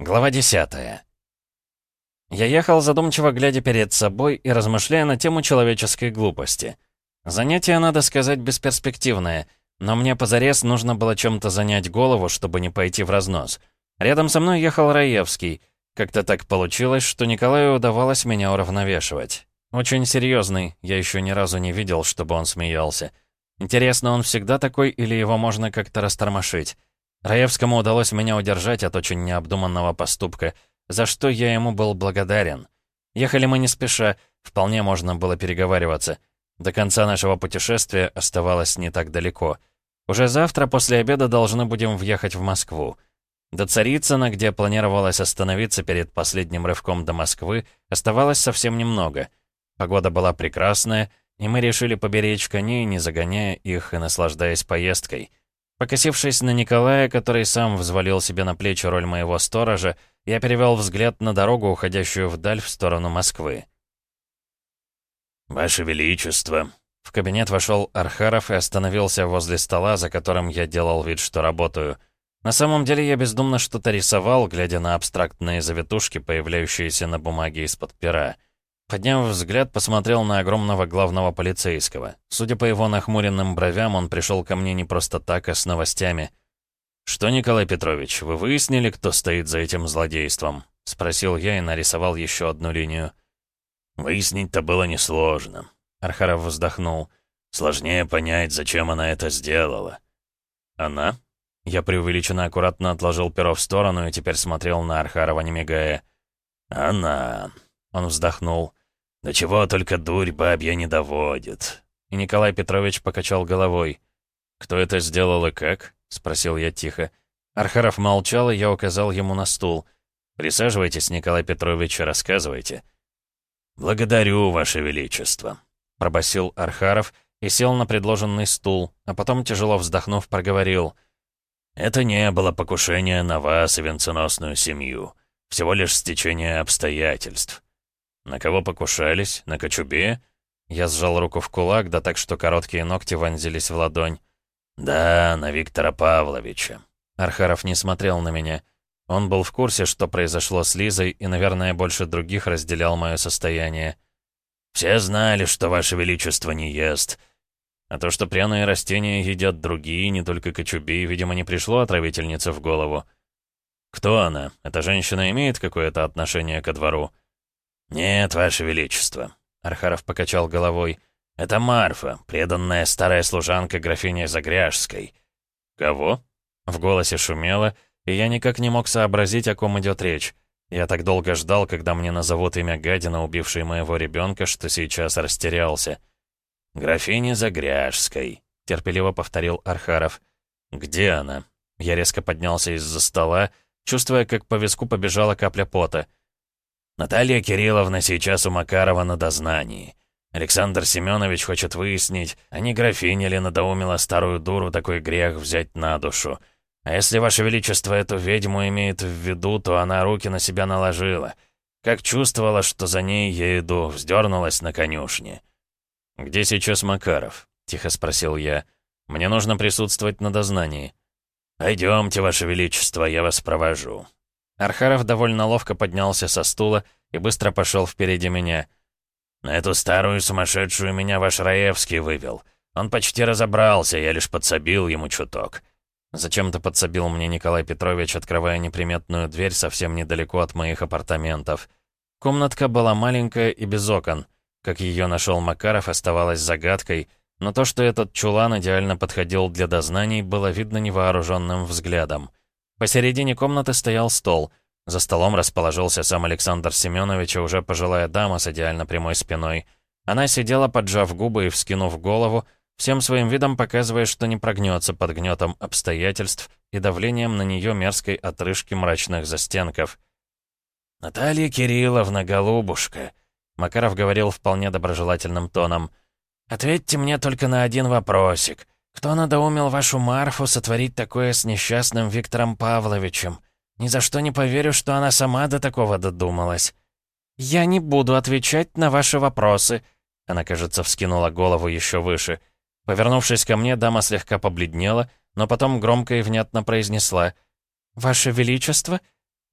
Глава 10 Я ехал задумчиво, глядя перед собой и размышляя на тему человеческой глупости. Занятие, надо сказать, бесперспективное, но мне позарез нужно было чем-то занять голову, чтобы не пойти в разнос. Рядом со мной ехал Раевский. Как-то так получилось, что Николаю удавалось меня уравновешивать. Очень серьезный, я еще ни разу не видел, чтобы он смеялся. Интересно, он всегда такой или его можно как-то растормошить? Раевскому удалось меня удержать от очень необдуманного поступка, за что я ему был благодарен. Ехали мы не спеша, вполне можно было переговариваться. До конца нашего путешествия оставалось не так далеко. Уже завтра после обеда должны будем въехать в Москву. До Царицына, где планировалось остановиться перед последним рывком до Москвы, оставалось совсем немного. Погода была прекрасная, и мы решили поберечь коней, не загоняя их и наслаждаясь поездкой — Покосившись на Николая, который сам взвалил себе на плечи роль моего сторожа, я перевел взгляд на дорогу, уходящую вдаль в сторону Москвы. «Ваше Величество!» В кабинет вошел Архаров и остановился возле стола, за которым я делал вид, что работаю. На самом деле я бездумно что-то рисовал, глядя на абстрактные завитушки, появляющиеся на бумаге из-под пера. Подняв взгляд, посмотрел на огромного главного полицейского. Судя по его нахмуренным бровям, он пришел ко мне не просто так, а с новостями. «Что, Николай Петрович, вы выяснили, кто стоит за этим злодейством?» — спросил я и нарисовал еще одну линию. «Выяснить-то было несложно», — Архаров вздохнул. «Сложнее понять, зачем она это сделала». «Она?» Я преувеличенно аккуратно отложил перо в сторону и теперь смотрел на Архарова, не мигая. «Она...» — он вздохнул. «До чего только дурь бабья не доводит». И Николай Петрович покачал головой. «Кто это сделал и как?» — спросил я тихо. Архаров молчал, и я указал ему на стул. «Присаживайтесь, Николай Петрович, и рассказывайте». «Благодарю, Ваше Величество», — пробасил Архаров и сел на предложенный стул, а потом, тяжело вздохнув, проговорил. «Это не было покушение на вас и венценосную семью. Всего лишь стечение обстоятельств. На кого покушались? На кочубе? Я сжал руку в кулак, да так, что короткие ногти вонзились в ладонь. Да, на Виктора Павловича. Архаров не смотрел на меня. Он был в курсе, что произошло с Лизой, и, наверное, больше других разделял мое состояние. «Все знали, что Ваше Величество не ест». А то, что пряные растения едят другие, не только кочуби, видимо, не пришло отравительнице в голову. «Кто она? Эта женщина имеет какое-то отношение ко двору?» «Нет, Ваше Величество», — Архаров покачал головой. «Это Марфа, преданная старая служанка графини Загряжской». «Кого?» В голосе шумело, и я никак не мог сообразить, о ком идет речь. Я так долго ждал, когда мне назовут имя гадина, убившей моего ребенка, что сейчас растерялся. «Графиня Загряжской», — терпеливо повторил Архаров. «Где она?» Я резко поднялся из-за стола, чувствуя, как по виску побежала капля пота. Наталья Кирилловна сейчас у Макарова на дознании. Александр Семенович хочет выяснить, а не графиня ли надоумила старую дуру такой грех взять на душу. А если, Ваше Величество, эту ведьму имеет в виду, то она руки на себя наложила. Как чувствовала, что за ней я иду, вздернулась на конюшне. «Где сейчас Макаров?» — тихо спросил я. «Мне нужно присутствовать на дознании». «Пойдемте, Ваше Величество, я вас провожу». Архаров довольно ловко поднялся со стула и быстро пошел впереди меня. «На эту старую сумасшедшую меня ваш Раевский вывел. Он почти разобрался, я лишь подсобил ему чуток». Зачем-то подсобил мне Николай Петрович, открывая неприметную дверь совсем недалеко от моих апартаментов. Комнатка была маленькая и без окон. Как ее нашел Макаров, оставалась загадкой, но то, что этот чулан идеально подходил для дознаний, было видно невооруженным взглядом. Посередине комнаты стоял стол. За столом расположился сам Александр Семенович и уже пожилая дама с идеально прямой спиной. Она сидела, поджав губы и вскинув голову, всем своим видом показывая, что не прогнется под гнетом обстоятельств и давлением на нее мерзкой отрыжки мрачных застенков. «Наталья Кирилловна, голубушка», — Макаров говорил вполне доброжелательным тоном, — «ответьте мне только на один вопросик. Кто надоумил вашу Марфу сотворить такое с несчастным Виктором Павловичем? Ни за что не поверю, что она сама до такого додумалась». «Я не буду отвечать на ваши вопросы», — она, кажется, вскинула голову еще выше. Повернувшись ко мне, дама слегка побледнела, но потом громко и внятно произнесла. «Ваше Величество,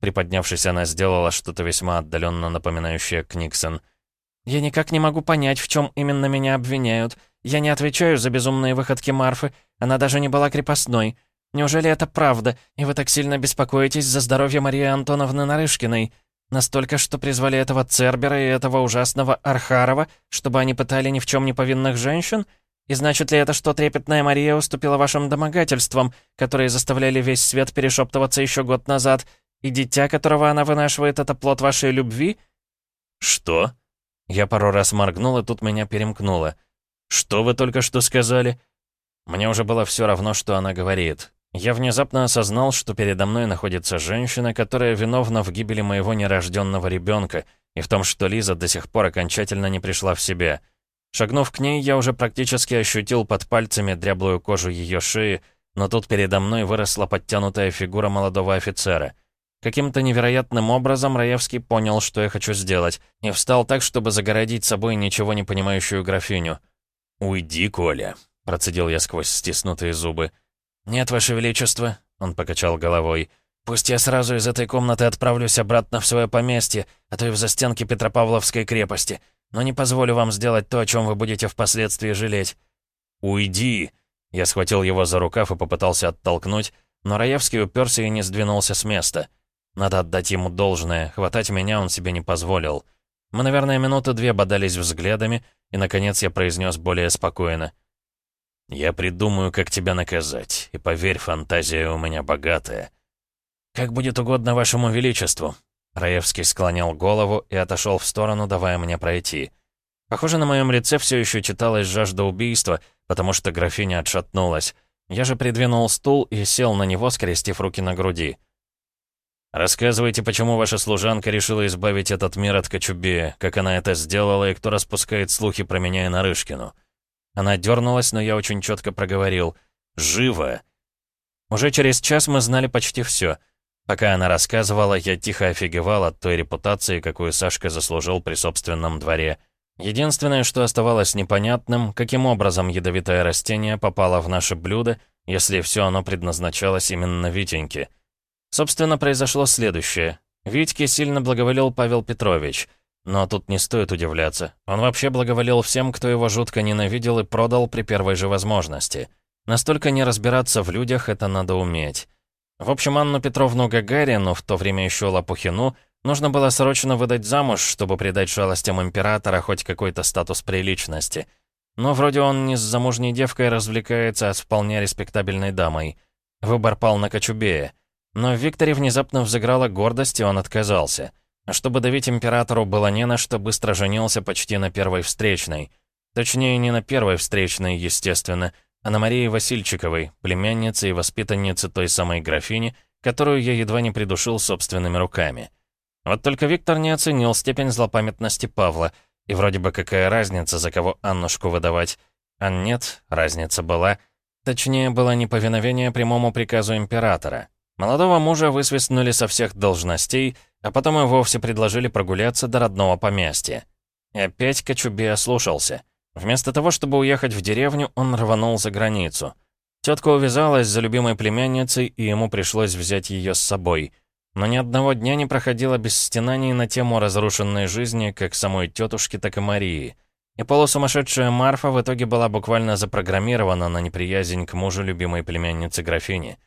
Приподнявшись, она сделала что-то весьма отдаленно напоминающее Книксон. «Я никак не могу понять, в чем именно меня обвиняют. Я не отвечаю за безумные выходки Марфы. Она даже не была крепостной. Неужели это правда, и вы так сильно беспокоитесь за здоровье Марии Антоновны Нарышкиной? Настолько, что призвали этого Цербера и этого ужасного Архарова, чтобы они пытали ни в чем не повинных женщин? И значит ли это, что трепетная Мария уступила вашим домогательствам, которые заставляли весь свет перешептываться еще год назад, и дитя, которого она вынашивает, это плод вашей любви?» «Что?» Я пару раз моргнул, и тут меня перемкнуло. «Что вы только что сказали?» Мне уже было все равно, что она говорит. Я внезапно осознал, что передо мной находится женщина, которая виновна в гибели моего нерожденного ребенка и в том, что Лиза до сих пор окончательно не пришла в себя. Шагнув к ней, я уже практически ощутил под пальцами дряблую кожу ее шеи, но тут передо мной выросла подтянутая фигура молодого офицера. Каким-то невероятным образом Раевский понял, что я хочу сделать, и встал так, чтобы загородить собой ничего не понимающую графиню. «Уйди, Коля», — процедил я сквозь стиснутые зубы. «Нет, Ваше Величество», — он покачал головой. «Пусть я сразу из этой комнаты отправлюсь обратно в свое поместье, а то и в застенки Петропавловской крепости но не позволю вам сделать то, о чем вы будете впоследствии жалеть». «Уйди!» Я схватил его за рукав и попытался оттолкнуть, но Раевский уперся и не сдвинулся с места. Надо отдать ему должное, хватать меня он себе не позволил. Мы, наверное, минуты две бодались взглядами, и, наконец, я произнес более спокойно. «Я придумаю, как тебя наказать, и поверь, фантазия у меня богатая». «Как будет угодно вашему величеству», Раевский склонял голову и отошел в сторону, давая мне пройти. Похоже, на моем лице все еще читалась жажда убийства, потому что графиня отшатнулась. Я же придвинул стул и сел на него, скрестив руки на груди. «Рассказывайте, почему ваша служанка решила избавить этот мир от Кочубея, как она это сделала и кто распускает слухи про меня и Нарышкину?» Она дернулась, но я очень четко проговорил. «Живо!» Уже через час мы знали почти все — Пока она рассказывала, я тихо офигевал от той репутации, какую Сашка заслужил при собственном дворе. Единственное, что оставалось непонятным, каким образом ядовитое растение попало в наше блюдо, если все оно предназначалось именно Витеньке. Собственно, произошло следующее. Витьке сильно благоволил Павел Петрович. Но тут не стоит удивляться. Он вообще благоволил всем, кто его жутко ненавидел и продал при первой же возможности. Настолько не разбираться в людях это надо уметь. В общем, Анну Петровну Гагарину, в то время еще Лопухину, нужно было срочно выдать замуж, чтобы придать шалостям императора хоть какой-то статус приличности. Но вроде он не с замужней девкой развлекается, а с вполне респектабельной дамой. Выбор пал на Кочубея. Но в Викторе внезапно взыграла гордость, и он отказался. А чтобы давить императору было не на что, быстро женился почти на первой встречной. Точнее, не на первой встречной, естественно, Анна Марии Васильчиковой, племяннице и воспитаннице той самой графини, которую я едва не придушил собственными руками. Вот только Виктор не оценил степень злопамятности Павла, и вроде бы какая разница, за кого Аннушку выдавать. А нет, разница была. Точнее, было неповиновение прямому приказу императора. Молодого мужа высвистнули со всех должностей, а потом и вовсе предложили прогуляться до родного поместья. И опять Кочубе ослушался — Вместо того, чтобы уехать в деревню, он рванул за границу. Тетка увязалась за любимой племянницей, и ему пришлось взять ее с собой. Но ни одного дня не проходило без стенаний на тему разрушенной жизни как самой тетушки, так и Марии. И полусумасшедшая Марфа в итоге была буквально запрограммирована на неприязнь к мужу любимой племянницы графини.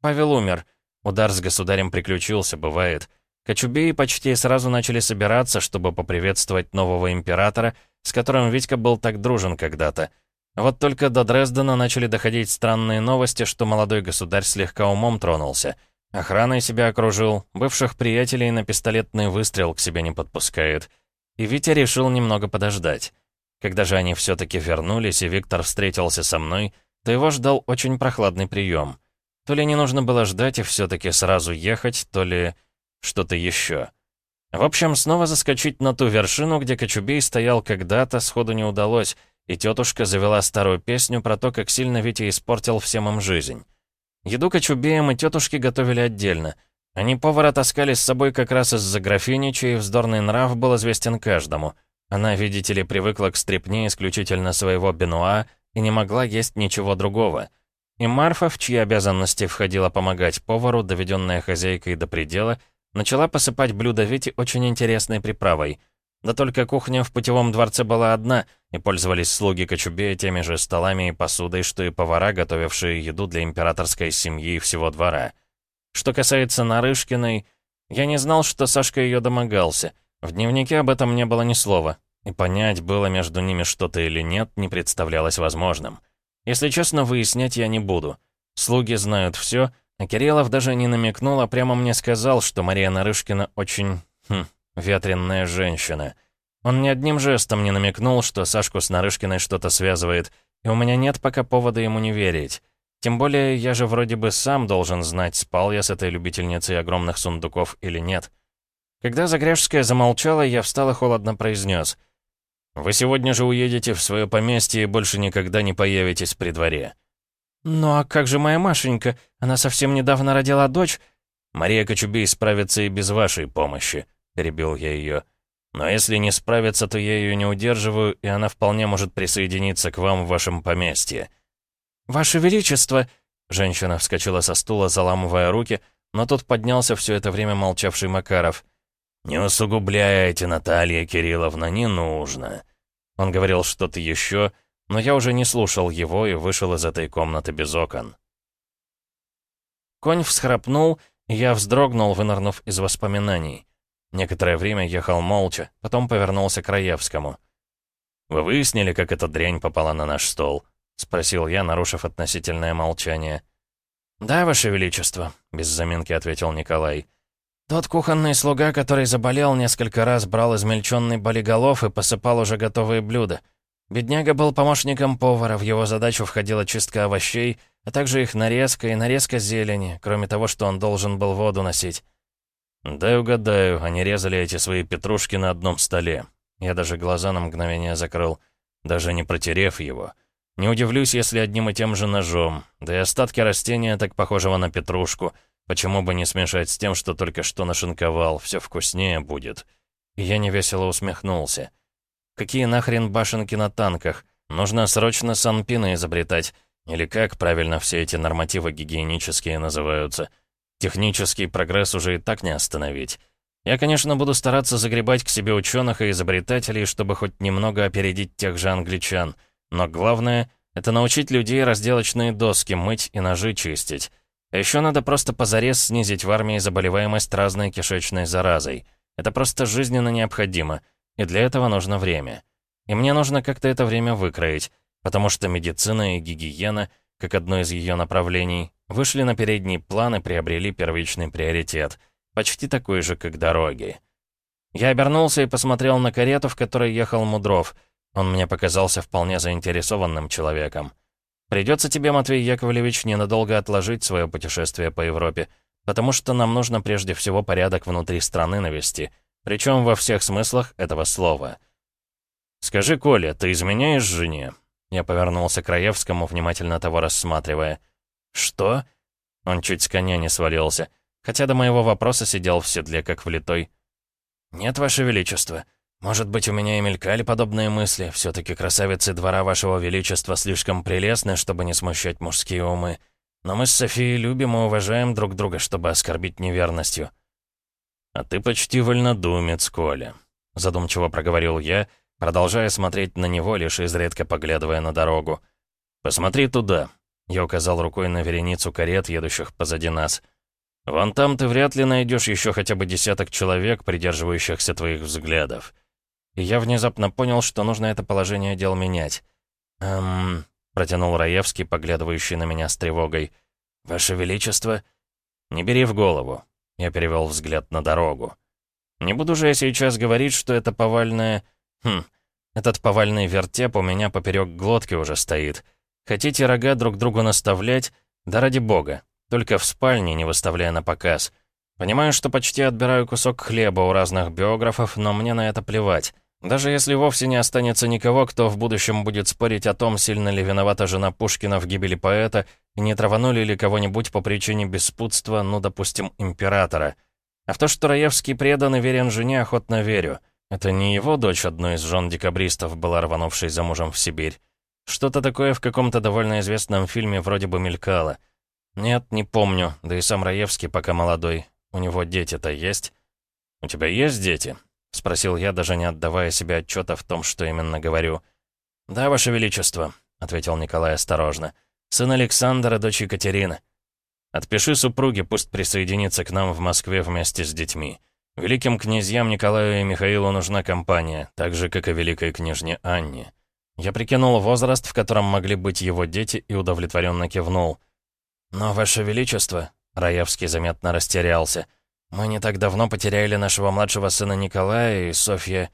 Павел умер. Удар с государем приключился, бывает. Кочубеи почти сразу начали собираться, чтобы поприветствовать нового императора — с которым Витька был так дружен когда-то. Вот только до Дрездена начали доходить странные новости, что молодой государь слегка умом тронулся. Охраной себя окружил, бывших приятелей на пистолетный выстрел к себе не подпускает. И Витя решил немного подождать. Когда же они все-таки вернулись, и Виктор встретился со мной, то его ждал очень прохладный прием. То ли не нужно было ждать и все-таки сразу ехать, то ли что-то еще. В общем, снова заскочить на ту вершину, где Кочубей стоял когда-то, сходу не удалось, и тетушка завела старую песню про то, как сильно Витя испортил всем им жизнь. Еду Кочубеям и тетушке готовили отдельно. Они повара таскали с собой как раз из-за графини, чей вздорный нрав был известен каждому. Она, видите ли, привыкла к стрепне исключительно своего бенуа и не могла есть ничего другого. И Марфа, в чьи обязанности входила помогать повару, доведенная хозяйкой до предела, Начала посыпать блюда Вити очень интересной приправой. Да только кухня в путевом дворце была одна, и пользовались слуги Кочубея теми же столами и посудой, что и повара, готовившие еду для императорской семьи и всего двора. Что касается Нарышкиной, я не знал, что Сашка ее домогался. В дневнике об этом не было ни слова, и понять, было между ними что-то или нет, не представлялось возможным. Если честно, выяснять я не буду. Слуги знают все, а Кириллов даже не намекнул, а прямо мне сказал, что Мария Нарышкина очень... Хм, ветренная женщина. Он ни одним жестом не намекнул, что Сашку с Нарышкиной что-то связывает, и у меня нет пока повода ему не верить. Тем более, я же вроде бы сам должен знать, спал я с этой любительницей огромных сундуков или нет. Когда Загряжская замолчала, я встал и холодно произнес. «Вы сегодня же уедете в свое поместье и больше никогда не появитесь при дворе». «Ну а как же моя Машенька? Она совсем недавно родила дочь». «Мария Кочубей справится и без вашей помощи», — перебил я ее. «Но если не справится, то я ее не удерживаю, и она вполне может присоединиться к вам в вашем поместье». «Ваше Величество!» Женщина вскочила со стула, заламывая руки, но тут поднялся все это время молчавший Макаров. «Не усугубляйте, Наталья Кирилловна, не нужно». Он говорил что-то еще, но я уже не слушал его и вышел из этой комнаты без окон. Конь всхрапнул, и я вздрогнул, вынырнув из воспоминаний. Некоторое время ехал молча, потом повернулся к Раевскому. «Вы выяснили, как эта дрянь попала на наш стол?» — спросил я, нарушив относительное молчание. «Да, Ваше Величество», — без заминки ответил Николай. «Тот кухонный слуга, который заболел, несколько раз брал измельченный болиголов и посыпал уже готовые блюда. Бедняга был помощником повара, в его задачу входила чистка овощей, а также их нарезка и нарезка зелени, кроме того, что он должен был воду носить. «Дай угадаю, они резали эти свои петрушки на одном столе. Я даже глаза на мгновение закрыл, даже не протерев его. Не удивлюсь, если одним и тем же ножом, да и остатки растения, так похожего на петрушку, почему бы не смешать с тем, что только что нашинковал, все вкуснее будет». И я невесело усмехнулся. «Какие нахрен башенки на танках? Нужно срочно санпины изобретать. Или как правильно все эти нормативы гигиенические называются?» Технический прогресс уже и так не остановить. Я, конечно, буду стараться загребать к себе ученых и изобретателей, чтобы хоть немного опередить тех же англичан. Но главное — это научить людей разделочные доски мыть и ножи чистить. Еще надо просто позарез снизить в армии заболеваемость разной кишечной заразой. Это просто жизненно необходимо, и для этого нужно время. И мне нужно как-то это время выкроить, потому что медицина и гигиена, как одно из ее направлений, вышли на передний план и приобрели первичный приоритет, почти такой же, как дороги. Я обернулся и посмотрел на карету, в которой ехал Мудров. Он мне показался вполне заинтересованным человеком. Придется тебе, Матвей Яковлевич, ненадолго отложить свое путешествие по Европе, потому что нам нужно прежде всего порядок внутри страны навести, причем во всех смыслах этого слова. «Скажи, Коля, ты изменяешь жене?» Я повернулся к Раевскому, внимательно того рассматривая. «Что?» Он чуть с коня не свалился, хотя до моего вопроса сидел в седле, как влитой. «Нет, Ваше Величество. Может быть, у меня и мелькали подобные мысли. все таки красавицы двора Вашего Величества слишком прелестны, чтобы не смущать мужские умы. Но мы с Софией любим и уважаем друг друга, чтобы оскорбить неверностью». «А ты почти вольнодумец, Коля», — задумчиво проговорил я, продолжая смотреть на него, лишь изредка поглядывая на дорогу. «Посмотри туда. Я указал рукой на вереницу карет, едущих позади нас. «Вон там ты вряд ли найдешь еще хотя бы десяток человек, придерживающихся твоих взглядов». И я внезапно понял, что нужно это положение дел менять. «Эм...» — протянул Раевский, поглядывающий на меня с тревогой. «Ваше Величество...» «Не бери в голову». Я перевел взгляд на дорогу. «Не буду же я сейчас говорить, что это повальное... Хм... Этот повальный вертеп у меня поперек глотки уже стоит». Хотите рога друг другу наставлять? Да ради бога. Только в спальне, не выставляя на показ. Понимаю, что почти отбираю кусок хлеба у разных биографов, но мне на это плевать. Даже если вовсе не останется никого, кто в будущем будет спорить о том, сильно ли виновата жена Пушкина в гибели поэта, и не траванули ли кого-нибудь по причине беспутства, ну, допустим, императора. А в то, что Раевский предан и верен жене, охотно верю. Это не его дочь, одной из жен декабристов, была рванувшей за мужем в Сибирь. Что-то такое в каком-то довольно известном фильме вроде бы мелькало. Нет, не помню, да и сам Раевский пока молодой. У него дети-то есть?» «У тебя есть дети?» — спросил я, даже не отдавая себе отчета в том, что именно говорю. «Да, Ваше Величество», — ответил Николай осторожно. «Сын Александра, дочь Екатерина». «Отпиши супруге, пусть присоединится к нам в Москве вместе с детьми. Великим князьям Николаю и Михаилу нужна компания, так же, как и великой княжне Анне». Я прикинул возраст, в котором могли быть его дети, и удовлетворенно кивнул. «Но, Ваше Величество», — Раевский заметно растерялся, «мы не так давно потеряли нашего младшего сына Николая, и Софья...»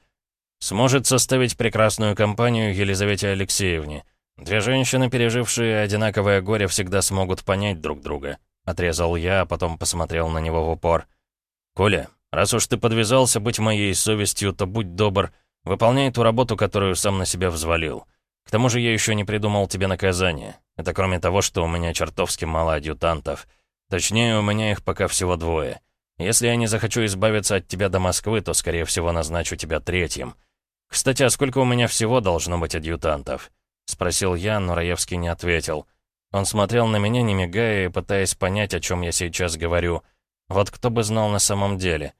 «Сможет составить прекрасную компанию Елизавете Алексеевне. Две женщины, пережившие одинаковое горе, всегда смогут понять друг друга», — отрезал я, а потом посмотрел на него в упор. «Коля, раз уж ты подвязался быть моей совестью, то будь добр, выполняй ту работу, которую сам на себя взвалил. К тому же я еще не придумал тебе наказание. Это кроме того, что у меня чертовски мало адъютантов. Точнее, у меня их пока всего двое. Если я не захочу избавиться от тебя до Москвы, то, скорее всего, назначу тебя третьим. Кстати, а сколько у меня всего должно быть адъютантов?» Спросил я, но Раевский не ответил. Он смотрел на меня, не мигая, и пытаясь понять, о чем я сейчас говорю. Вот кто бы знал на самом деле.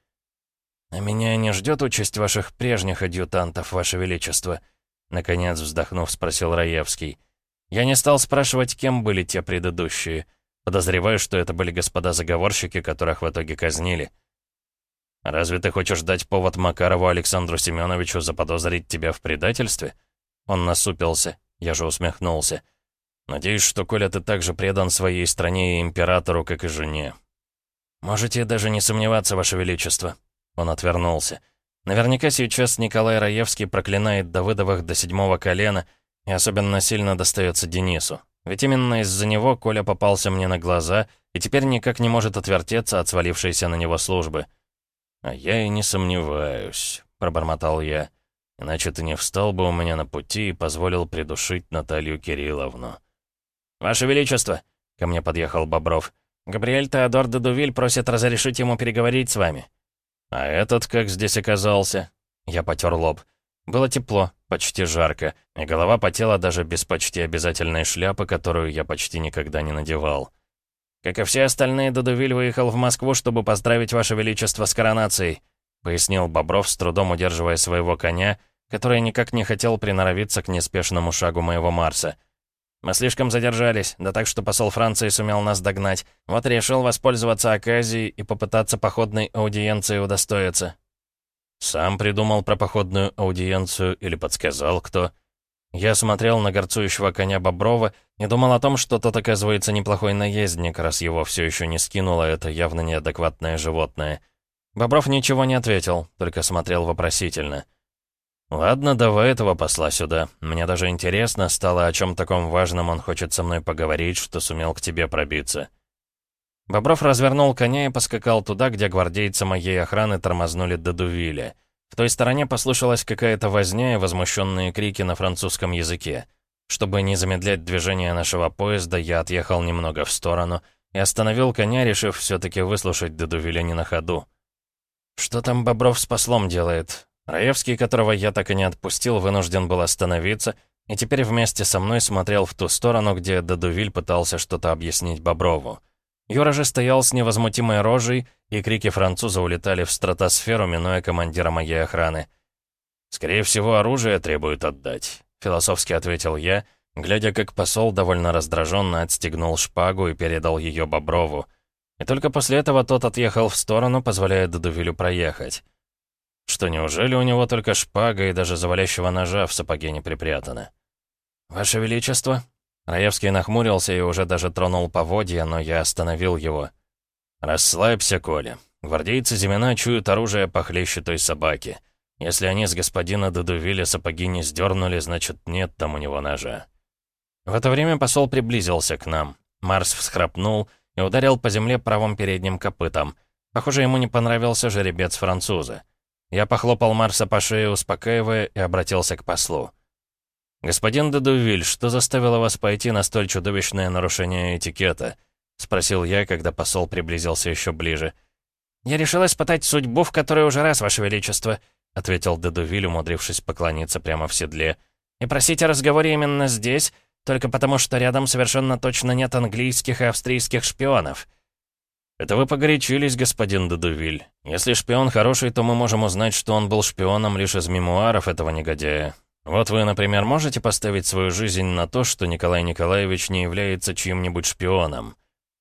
«А меня не ждет участь ваших прежних адъютантов, ваше величество?» Наконец, вздохнув, спросил Раевский. Я не стал спрашивать, кем были те предыдущие. Подозреваю, что это были господа-заговорщики, которых в итоге казнили. «Разве ты хочешь дать повод Макарову Александру Семеновичу заподозрить тебя в предательстве?» Он насупился. Я же усмехнулся. «Надеюсь, что, Коля, ты так же предан своей стране и императору, как и жене». «Можете даже не сомневаться, Ваше Величество». Он отвернулся. Наверняка сейчас Николай Раевский проклинает Давыдовых до седьмого колена, и особенно сильно достается Денису. Ведь именно из-за него Коля попался мне на глаза и теперь никак не может отвертеться от свалившейся на него службы. «А я и не сомневаюсь», — пробормотал я. «Иначе ты не встал бы у меня на пути и позволил придушить Наталью Кирилловну». «Ваше Величество!» — ко мне подъехал Бобров. «Габриэль Теодор де Дувиль просит разрешить ему переговорить с вами». «А этот как здесь оказался?» Я потер лоб. Было тепло, почти жарко, и голова потела даже без почти обязательной шляпы, которую я почти никогда не надевал. «Как и все остальные, Дудувиль выехал в Москву, чтобы поздравить Ваше Величество с коронацией», пояснил Бобров, с трудом удерживая своего коня, который никак не хотел приноровиться к неспешному шагу моего Марса. «Мы слишком задержались, да так, что посол Франции сумел нас догнать. Вот решил воспользоваться оказией и попытаться походной аудиенции удостоиться. Сам придумал про походную аудиенцию или подсказал кто? Я смотрел на горцующего коня Боброва и думал о том, что тот, оказывается, неплохой наездник, раз его все еще не скинуло это явно неадекватное животное. Бобров ничего не ответил, только смотрел вопросительно. «Ладно, давай этого посла сюда. Мне даже интересно стало, о чем таком важном он хочет со мной поговорить, что сумел к тебе пробиться». Бобров развернул коня и поскакал туда, где гвардейцы моей охраны тормознули до Дувиля. В той стороне послышалась какая-то возня и возмущенные крики на французском языке. Чтобы не замедлять движение нашего поезда, я отъехал немного в сторону и остановил коня, решив все-таки выслушать Дедувиля не на ходу. Что там Бобров с послом делает? Раевский, которого я так и не отпустил, вынужден был остановиться, и теперь вместе со мной смотрел в ту сторону, где Дедувиль пытался что-то объяснить Боброву. Юра же стоял с невозмутимой рожей, и крики француза улетали в стратосферу, минуя командира моей охраны. «Скорее всего, оружие требует отдать», — философски ответил я, глядя, как посол довольно раздраженно отстегнул шпагу и передал ее Боброву. И только после этого тот отъехал в сторону, позволяя Дудувилю проехать. Что, неужели у него только шпага и даже завалящего ножа в сапоге не припрятаны? «Ваше Величество», Раевский нахмурился и уже даже тронул поводья, но я остановил его. «Расслабься, Коля. Гвардейцы Зимина чуют оружие похлеще той собаки. Если они с господина Дедувиля сапоги не сдернули, значит, нет там у него ножа». В это время посол приблизился к нам. Марс всхрапнул и ударил по земле правым передним копытом. Похоже, ему не понравился жеребец француза. Я похлопал Марса по шее, успокаивая, и обратился к послу. «Господин Дедувиль, что заставило вас пойти на столь чудовищное нарушение этикета?» — спросил я, когда посол приблизился еще ближе. «Я решил испытать судьбу, в которой уже раз, Ваше Величество», — ответил Дедувиль, умудрившись поклониться прямо в седле. «И просить о разговоре именно здесь, только потому что рядом совершенно точно нет английских и австрийских шпионов». «Это вы погорячились, господин Дедувиль. Если шпион хороший, то мы можем узнать, что он был шпионом лишь из мемуаров этого негодяя. Вот вы, например, можете поставить свою жизнь на то, что Николай Николаевич не является чьим-нибудь шпионом?»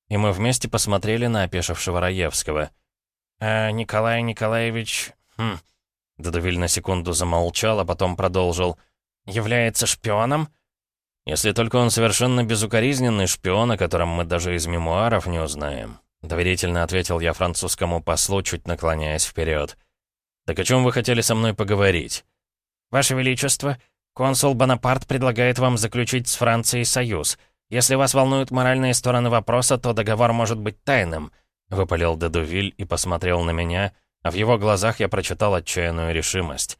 И мы вместе посмотрели на опешившего Раевского. «А Николай Николаевич... Хм...» Дедувиль на секунду замолчал, а потом продолжил. «Является шпионом?» «Если только он совершенно безукоризненный шпион, о котором мы даже из мемуаров не узнаем». Доверительно ответил я французскому послу, чуть наклоняясь вперед. «Так о чем вы хотели со мной поговорить?» «Ваше Величество, консул Бонапарт предлагает вам заключить с Францией союз. Если вас волнуют моральные стороны вопроса, то договор может быть тайным», — выпалил Дедувиль и посмотрел на меня, а в его глазах я прочитал отчаянную решимость.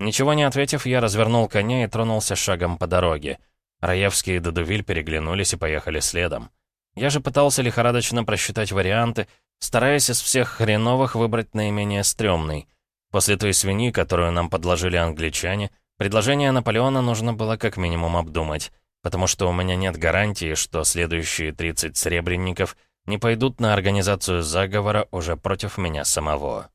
Ничего не ответив, я развернул коня и тронулся шагом по дороге. Раевский и Дедувиль переглянулись и поехали следом. Я же пытался лихорадочно просчитать варианты, стараясь из всех хреновых выбрать наименее стрёмный. После той свиньи, которую нам подложили англичане, предложение Наполеона нужно было как минимум обдумать, потому что у меня нет гарантии, что следующие 30 сребреников не пойдут на организацию заговора уже против меня самого.